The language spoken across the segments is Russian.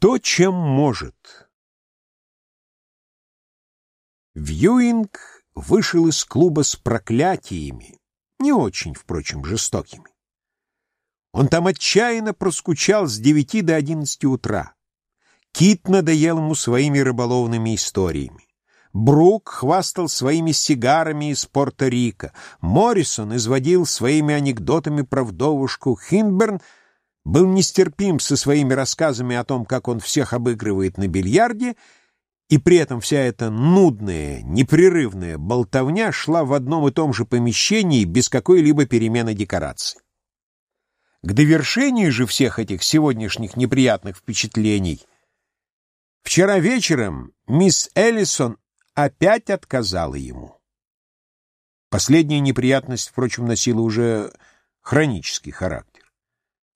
Кто чем может? Вьюинг вышел из клуба с проклятиями, не очень, впрочем, жестокими. Он там отчаянно проскучал с девяти до одиннадцати утра. Кит надоел ему своими рыболовными историями. Брук хвастал своими сигарами из Порто-Рико. Моррисон изводил своими анекдотами про вдовушку. Хинберн был нестерпим со своими рассказами о том, как он всех обыгрывает на бильярде, и при этом вся эта нудная, непрерывная болтовня шла в одном и том же помещении без какой-либо перемены декораций. К довершению же всех этих сегодняшних неприятных впечатлений вчера вечером мисс Эллисон опять отказала ему. Последняя неприятность, впрочем, носила уже хронический характер.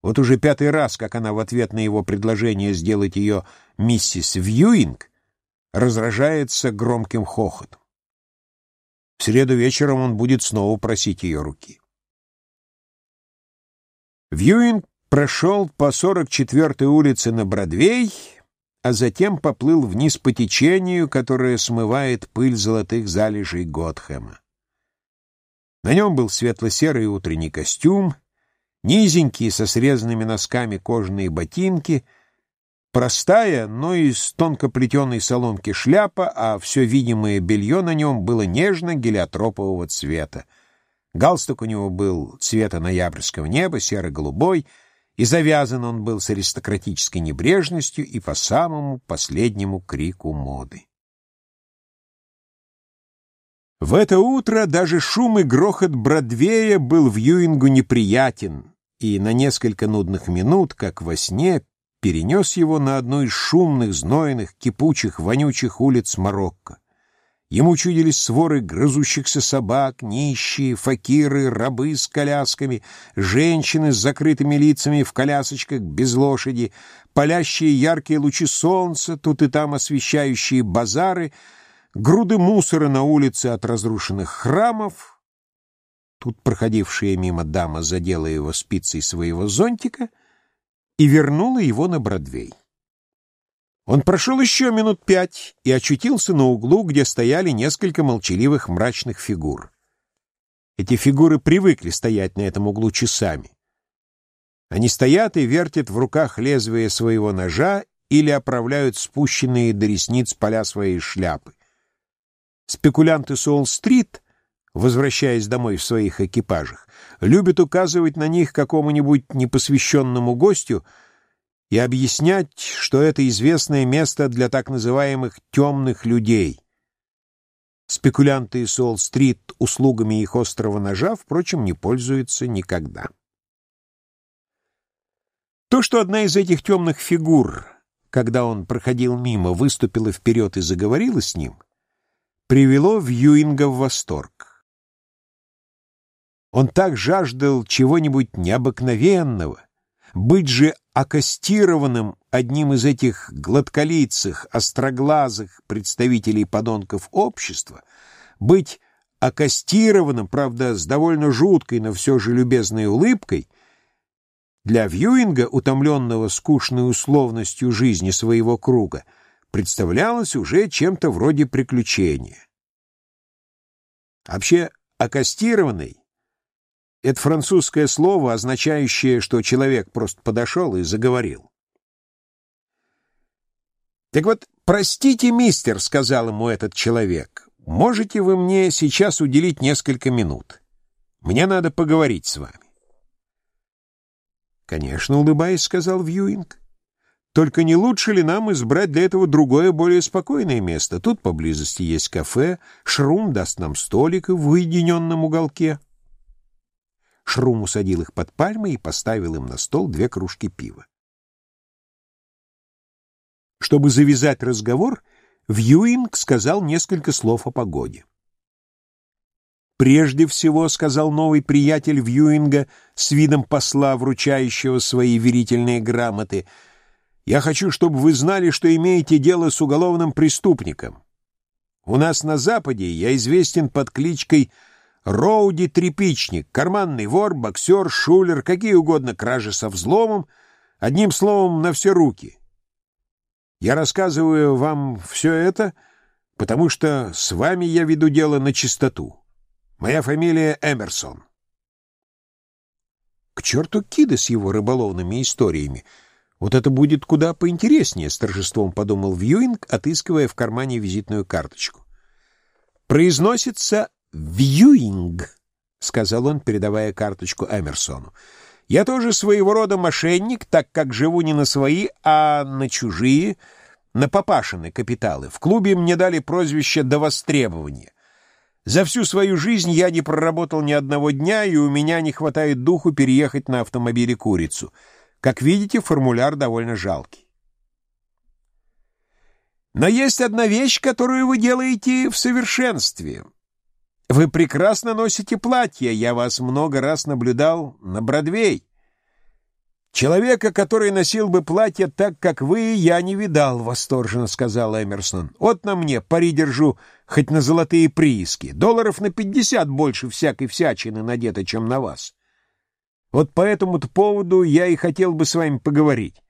Вот уже пятый раз, как она в ответ на его предложение сделать ее миссис Вьюинг, разражается громким хохотом. В среду вечером он будет снова просить ее руки. Вьюинг прошел по 44-й улице на Бродвей, а затем поплыл вниз по течению, которое смывает пыль золотых залежей Готхэма. На нем был светло-серый утренний костюм, низенькие со срезанными носками кожаные ботинки, простая, но из тонко плетеной соломки шляпа, а все видимое белье на нем было нежно-гелиотропового цвета. Галстук у него был цвета ноябрьского неба, серо-голубой — и завязан он был с аристократической небрежностью и по самому последнему крику моды. В это утро даже шум и грохот Бродвея был в Юингу неприятен, и на несколько нудных минут, как во сне, перенес его на одну из шумных, знойных, кипучих, вонючих улиц Марокко. Ему чудились своры грызущихся собак, нищие, факиры, рабы с колясками, женщины с закрытыми лицами в колясочках без лошади, палящие яркие лучи солнца, тут и там освещающие базары, груды мусора на улице от разрушенных храмов. Тут проходившая мимо дама задела его спицей своего зонтика и вернула его на Бродвей. Он прошел еще минут пять и очутился на углу, где стояли несколько молчаливых мрачных фигур. Эти фигуры привыкли стоять на этом углу часами. Они стоят и вертят в руках лезвие своего ножа или оправляют спущенные до ресниц поля своей шляпы. Спекулянты Солл-стрит, возвращаясь домой в своих экипажах, любят указывать на них какому-нибудь непосвященному гостю — и объяснять, что это известное место для так называемых «темных людей». Спекулянты из Уолл-стрит услугами их острого ножа, впрочем, не пользуются никогда. То, что одна из этих темных фигур, когда он проходил мимо, выступила вперед и заговорила с ним, привело Вьюинга в восторг. Он так жаждал чего-нибудь необыкновенного, быть же акостированным одним из этих гладколицых, остроглазых представителей подонков общества, быть акостированным, правда, с довольно жуткой, но все же любезной улыбкой, для Вьюинга, утомленного скучной условностью жизни своего круга, представлялось уже чем-то вроде приключения. Вообще, акостированный это французское слово, означающее, что человек просто подошел и заговорил. «Так вот, простите, мистер», — сказал ему этот человек, — «можете вы мне сейчас уделить несколько минут? Мне надо поговорить с вами». «Конечно», — улыбаясь, сказал Вьюинг. «Только не лучше ли нам избрать для этого другое, более спокойное место? Тут поблизости есть кафе, Шрум даст нам столик в уединенном уголке». Шрум усадил их под пальмы и поставил им на стол две кружки пива. Чтобы завязать разговор, Вьюинг сказал несколько слов о погоде. «Прежде всего, — сказал новый приятель Вьюинга с видом посла, вручающего свои верительные грамоты, — я хочу, чтобы вы знали, что имеете дело с уголовным преступником. У нас на Западе я известен под кличкой Роуди — трепичник, карманный вор, боксер, шулер, какие угодно кражи со взломом, одним словом, на все руки. Я рассказываю вам все это, потому что с вами я веду дело на чистоту. Моя фамилия Эмерсон. К черту Кида с его рыболовными историями. Вот это будет куда поинтереснее, с торжеством подумал Вьюинг, отыскивая в кармане визитную карточку. Произносится «Вьюинг», — сказал он, передавая карточку Эмерсону. «Я тоже своего рода мошенник, так как живу не на свои, а на чужие, на папашины капиталы. В клубе мне дали прозвище «до востребования». За всю свою жизнь я не проработал ни одного дня, и у меня не хватает духу переехать на автомобиле курицу. Как видите, формуляр довольно жалкий. Но есть одна вещь, которую вы делаете в совершенстве. Вы прекрасно носите платья, я вас много раз наблюдал на Бродвей. «Человека, который носил бы платье так, как вы, я не видал», — восторженно сказал Эмерсон. «Вот на мне, пари держу, хоть на золотые прииски. Долларов на пятьдесят больше всякой всячины надето, чем на вас. Вот по этому-то поводу я и хотел бы с вами поговорить.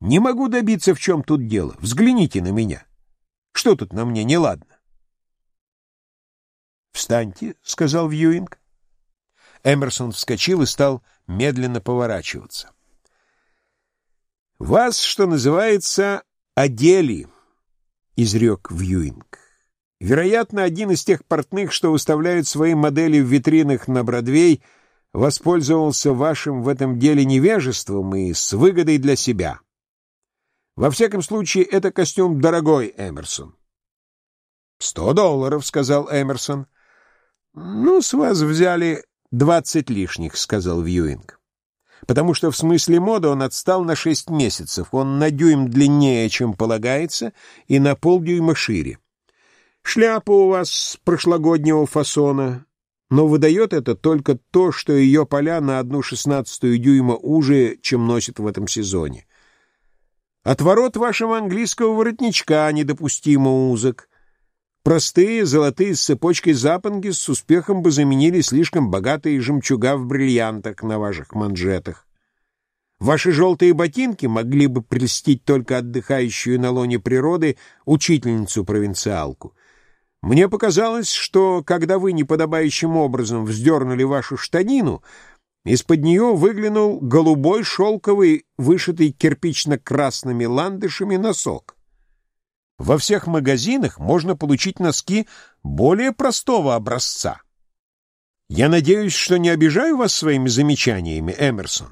Не могу добиться, в чем тут дело. Взгляните на меня. Что тут на мне неладно?» «Встаньте», — сказал Вьюинг. Эмерсон вскочил и стал медленно поворачиваться. «Вас, что называется, одели», — изрек Вьюинг. «Вероятно, один из тех портных, что выставляют свои модели в витринах на Бродвей, воспользовался вашим в этом деле невежеством и с выгодой для себя. Во всяком случае, это костюм дорогой, Эмерсон». «Сто долларов», — сказал Эмерсон. «Ну, с вас взяли двадцать лишних», — сказал Вьюинг потому что в смысле моды он отстал на шесть месяцев. Он на дюйм длиннее, чем полагается, и на полдюйма шире. Шляпа у вас прошлогоднего фасона, но выдает это только то, что ее поля на одну шестнадцатую дюйма уже, чем носит в этом сезоне. Отворот вашего английского воротничка недопустимо узок. Простые золотые с цепочкой запонки с успехом бы заменили слишком богатые жемчуга в бриллиантах на ваших манжетах. Ваши желтые ботинки могли бы прельстить только отдыхающую на лоне природы учительницу-провинциалку. Мне показалось, что, когда вы неподобающим образом вздернули вашу штанину, из-под нее выглянул голубой шелковый, вышитый кирпично-красными ландышами носок. Во всех магазинах можно получить носки более простого образца. Я надеюсь, что не обижаю вас своими замечаниями, Эмерсон.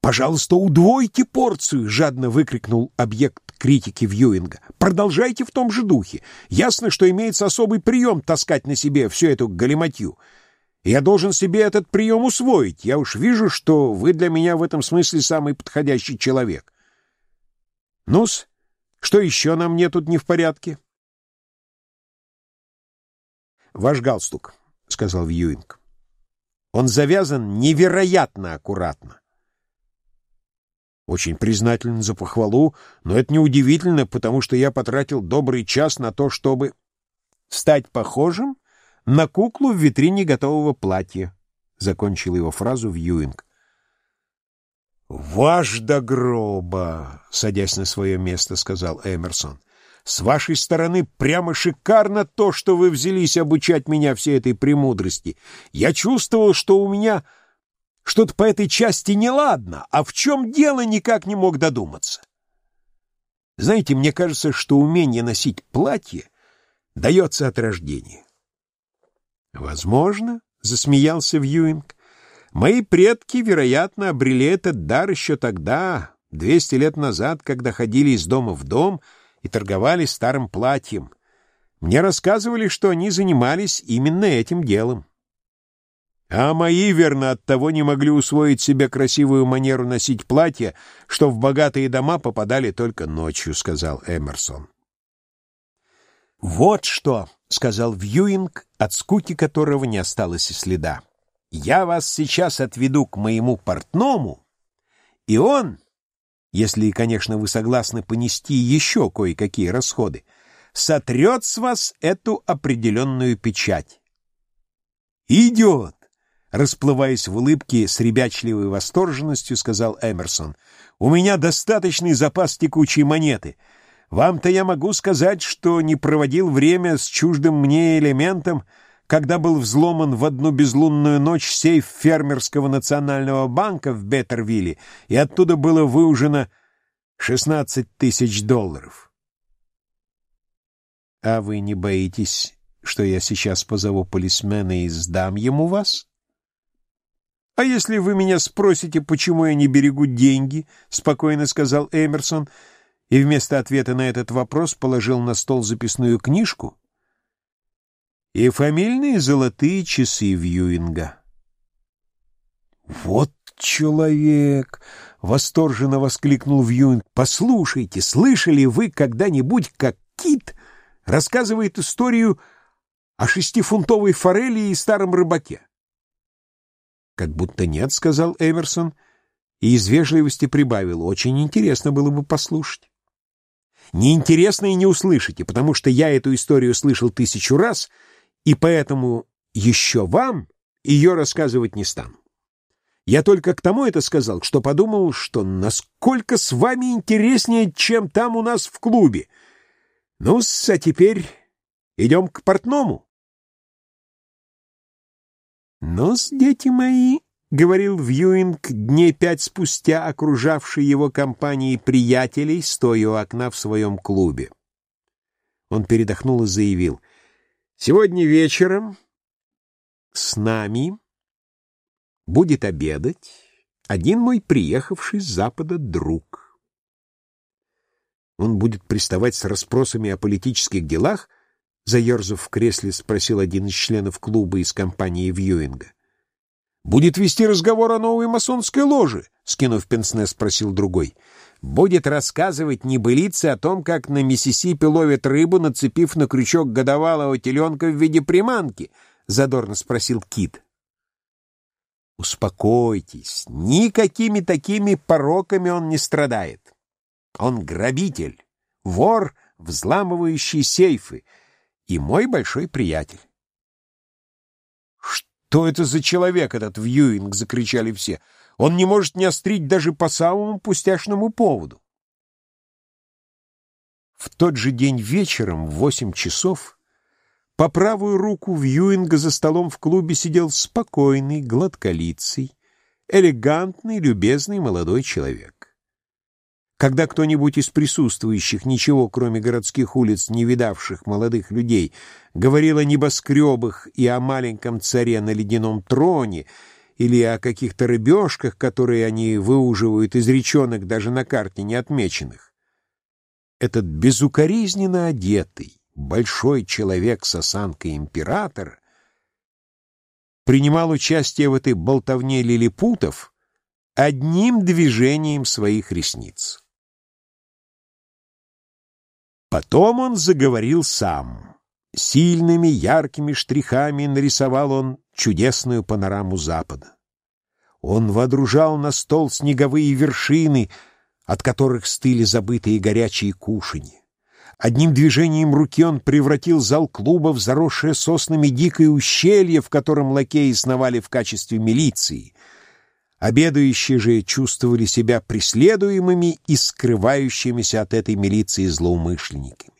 «Пожалуйста, удвойте порцию!» — жадно выкрикнул объект критики Вьюинга. «Продолжайте в том же духе. Ясно, что имеется особый прием таскать на себе всю эту галиматью. Я должен себе этот прием усвоить. Я уж вижу, что вы для меня в этом смысле самый подходящий человек. Ну-с, что еще на мне тут не в порядке? Ваш галстук, — сказал Вьюинг. Он завязан невероятно аккуратно. Очень признателен за похвалу, но это неудивительно, потому что я потратил добрый час на то, чтобы стать похожим на куклу в витрине готового платья, — закончил его фразу Вьюинг. «Ваш до гроба!» — садясь на свое место, сказал Эмерсон. «С вашей стороны прямо шикарно то, что вы взялись обучать меня всей этой премудрости. Я чувствовал, что у меня что-то по этой части неладно, а в чем дело никак не мог додуматься. Знаете, мне кажется, что умение носить платье дается от рождения». «Возможно», — засмеялся Вьюинг. Мои предки, вероятно, обрели этот дар еще тогда, двести лет назад, когда ходили из дома в дом и торговали старым платьем. Мне рассказывали, что они занимались именно этим делом. А мои, верно, оттого не могли усвоить себе красивую манеру носить платья, что в богатые дома попадали только ночью, — сказал Эмерсон. «Вот что!» — сказал Вьюинг, от скуки которого не осталось и следа. Я вас сейчас отведу к моему портному, и он, если, конечно, вы согласны понести еще кое-какие расходы, сотрет с вас эту определенную печать. Идет! расплываясь в улыбке с ребячливой восторженностью, сказал Эмерсон. «У меня достаточный запас текучей монеты. Вам-то я могу сказать, что не проводил время с чуждым мне элементом, когда был взломан в одну безлунную ночь сейф фермерского национального банка в Беттервилле, и оттуда было выужено 16 тысяч долларов. А вы не боитесь, что я сейчас позову полисмена и сдам ему вас? «А если вы меня спросите, почему я не берегу деньги?» — спокойно сказал Эмерсон, и вместо ответа на этот вопрос положил на стол записную книжку и фамильные золотые часы Вьюинга. «Вот человек!» — восторженно воскликнул Вьюинг. «Послушайте, слышали вы когда-нибудь, как Кит рассказывает историю о шестифунтовой форели и старом рыбаке?» «Как будто нет», — сказал Эмерсон, и из вежливости прибавил. «Очень интересно было бы послушать». «Неинтересно и не услышите, потому что я эту историю слышал тысячу раз, и поэтому еще вам ее рассказывать не стану. Я только к тому это сказал, что подумал, что насколько с вами интереснее, чем там у нас в клубе. ну а теперь идем к портному ну дети мои, — говорил Вьюинг дней пять спустя, окружавший его компанией приятелей, стоя у окна в своем клубе. Он передохнул и заявил, — «Сегодня вечером с нами будет обедать один мой приехавший с запада друг. Он будет приставать с расспросами о политических делах, заерзав в кресле, спросил один из членов клуба из компании Вьюинга. «Будет вести разговор о новой масонской ложе?» — скинув пенсне, спросил другой. «Будет рассказывать небылицы о том, как на Миссисипи ловят рыбу, нацепив на крючок годовалого теленка в виде приманки?» — задорно спросил Кит. «Успокойтесь, никакими такими пороками он не страдает. Он грабитель, вор, взламывающий сейфы, и мой большой приятель. «Что это за человек, этот Вьюинг?» — закричали все. «Он не может не острить даже по самому пустяшному поводу». В тот же день вечером в восемь часов по правую руку Вьюинга за столом в клубе сидел спокойный, гладколицый, элегантный, любезный молодой человек. Когда кто-нибудь из присутствующих, ничего кроме городских улиц не видавших молодых людей, говорил о небоскребах и о маленьком царе на ледяном троне, или о каких-то рыбешках, которые они выуживают из речонок даже на карте не отмеченных, этот безукоризненно одетый, большой человек с осанкой императора принимал участие в этой болтовне лилипутов одним движением своих ресниц. Потом он заговорил сам. Сильными, яркими штрихами нарисовал он чудесную панораму Запада. Он водружал на стол снеговые вершины, от которых стыли забытые горячие кушанья. Одним движением руки он превратил зал клуба в заросшее соснами дикое ущелье, в котором лакеи сновали в качестве милиции — Обедающие же чувствовали себя преследуемыми и скрывающимися от этой милиции злоумышленниками.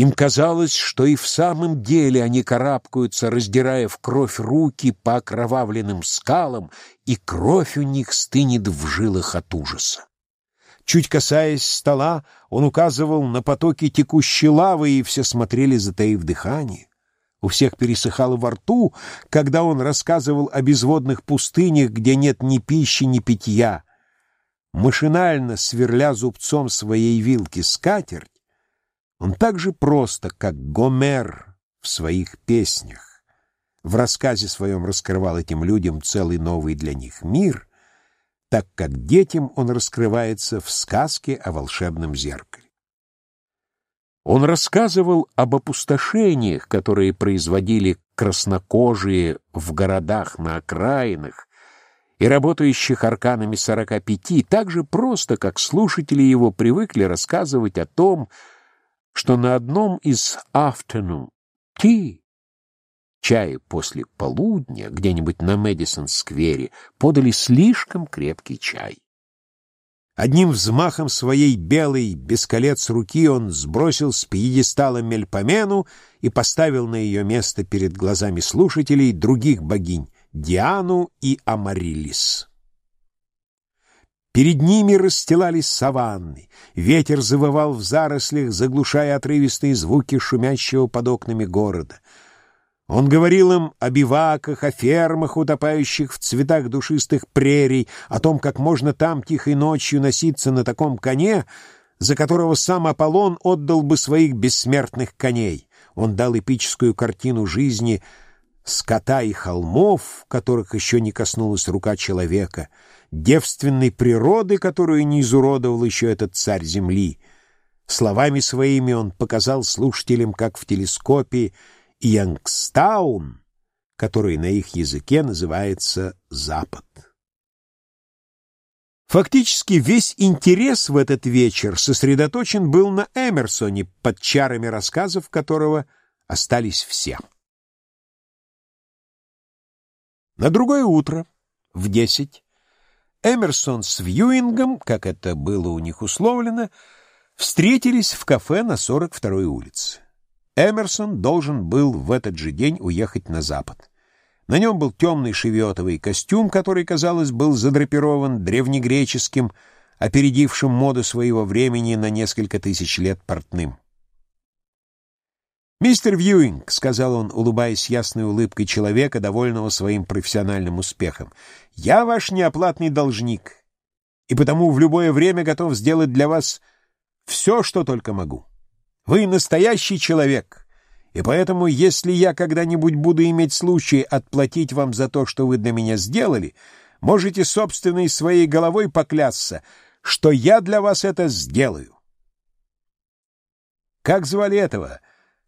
Им казалось, что и в самом деле они карабкаются, раздирая в кровь руки по окровавленным скалам, и кровь у них стынет в жилах от ужаса. Чуть касаясь стола, он указывал на потоки текущей лавы, и все смотрели, затаив дыхание. У всех пересыхало во рту, когда он рассказывал о безводных пустынях, где нет ни пищи, ни питья. Машинально сверля зубцом своей вилки скатерть, он так же просто, как Гомер в своих песнях, в рассказе своем раскрывал этим людям целый новый для них мир, так как детям он раскрывается в сказке о волшебном зеркале. Он рассказывал об опустошениях, которые производили краснокожие в городах на окраинах и работающих арканами сорока пяти, так же просто, как слушатели его привыкли рассказывать о том, что на одном из afternoon tea чае после полудня где-нибудь на Мэдисон-сквере подали слишком крепкий чай. Одним взмахом своей белой, без колец руки он сбросил с пьедестала Мельпомену и поставил на ее место перед глазами слушателей других богинь — Диану и Амарилис. Перед ними расстилались саванны, ветер завывал в зарослях, заглушая отрывистые звуки шумящего под окнами города — он говорил им о биваках, о фермах, утопающих в цветах душистых прерий, о том, как можно там тихой ночью носиться на таком коне, за которого сам Аполлон отдал бы своих бессмертных коней. Он дал эпическую картину жизни скота и холмов, которых еще не коснулась рука человека, девственной природы, которую не изуродовал еще этот царь земли. Словами своими он показал слушателям, как в телескопе, Янгстаун, который на их языке называется Запад. Фактически весь интерес в этот вечер сосредоточен был на Эмерсоне, под чарами рассказов которого остались все. На другое утро, в десять, Эмерсон с Вьюингом, как это было у них условлено, встретились в кафе на 42-й улице. Эмерсон должен был в этот же день уехать на запад. На нем был темный шевиотовый костюм, который, казалось, был задрапирован древнегреческим, опередившим моду своего времени на несколько тысяч лет портным. «Мистер Вьюинг», — сказал он, улыбаясь ясной улыбкой человека, довольного своим профессиональным успехом, — «я ваш неоплатный должник, и потому в любое время готов сделать для вас все, что только могу». Вы настоящий человек, и поэтому, если я когда-нибудь буду иметь случай отплатить вам за то, что вы для меня сделали, можете собственной своей головой поклясться, что я для вас это сделаю. Как звали этого,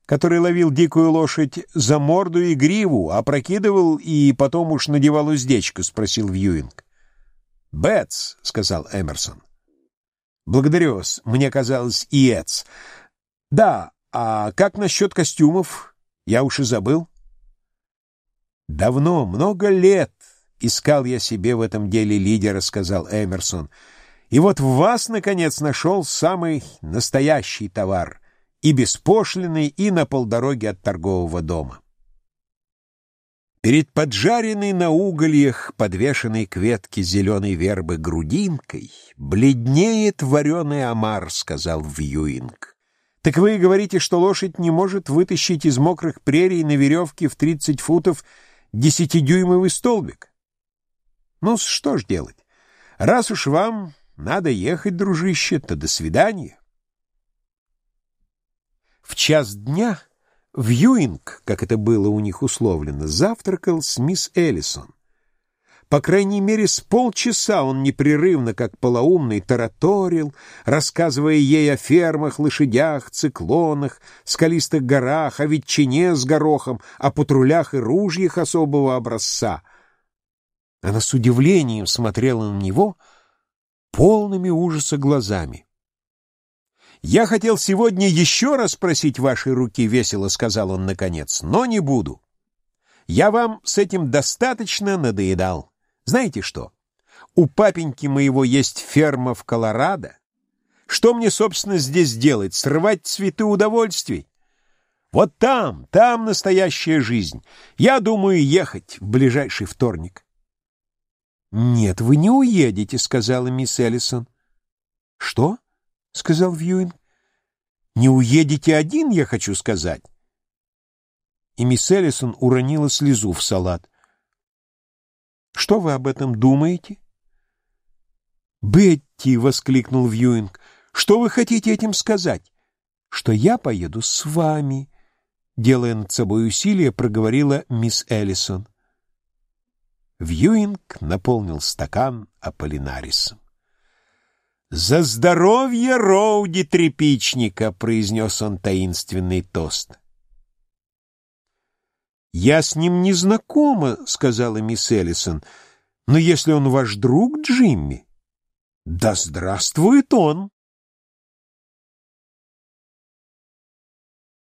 который ловил дикую лошадь за морду и гриву, опрокидывал и потом уж надевал уздечку? — спросил Вьюинг. — Бетс, — сказал Эмерсон. — Благодарю вас, мне казалось, Иец. Да, а как насчет костюмов? Я уж и забыл. Давно, много лет искал я себе в этом деле лидера, сказал Эмерсон. И вот в вас, наконец, нашел самый настоящий товар, и беспошлиный, и на полдороге от торгового дома. Перед поджаренной на угольях, подвешенной к ветке зеленой вербы грудинкой, бледнеет вареный омар, сказал Вьюинг. Так вы говорите, что лошадь не может вытащить из мокрых прерий на веревке в 30 футов десятидюймовый столбик? Ну, что ж делать? Раз уж вам надо ехать, дружище, то до свидания. В час дня Вьюинг, как это было у них условлено, завтракал с мисс Эллисон. По крайней мере, с полчаса он непрерывно, как полоумный, тараторил, рассказывая ей о фермах, лошадях, циклонах, скалистых горах, о ветчине с горохом, о патрулях и ружьях особого образца. Она с удивлением смотрела на него полными ужаса глазами. «Я хотел сегодня еще раз просить вашей руки», — весело сказал он наконец, — «но не буду. Я вам с этим достаточно надоедал». Знаете что? У папеньки моего есть ферма в Колорадо. Что мне, собственно, здесь делать? Срывать цветы удовольствий? Вот там, там настоящая жизнь. Я думаю ехать в ближайший вторник. «Нет, вы не уедете», — сказала мисс Эллисон. «Что?» — сказал Вьюин. «Не уедете один, я хочу сказать». И мисс Эллисон уронила слезу в салат. Что вы об этом думаете? «Бетти!» — воскликнул Вьюинг. «Что вы хотите этим сказать?» «Что я поеду с вами», — делая над собой усилие, проговорила мисс Эллисон. Вьюинг наполнил стакан Аполлинарисом. «За здоровье Роуди Трепичника!» — произнес он таинственный тост. «Я с ним не знакома», — сказала мисс Эллисон. «Но если он ваш друг, Джимми...» «Да здравствует он!»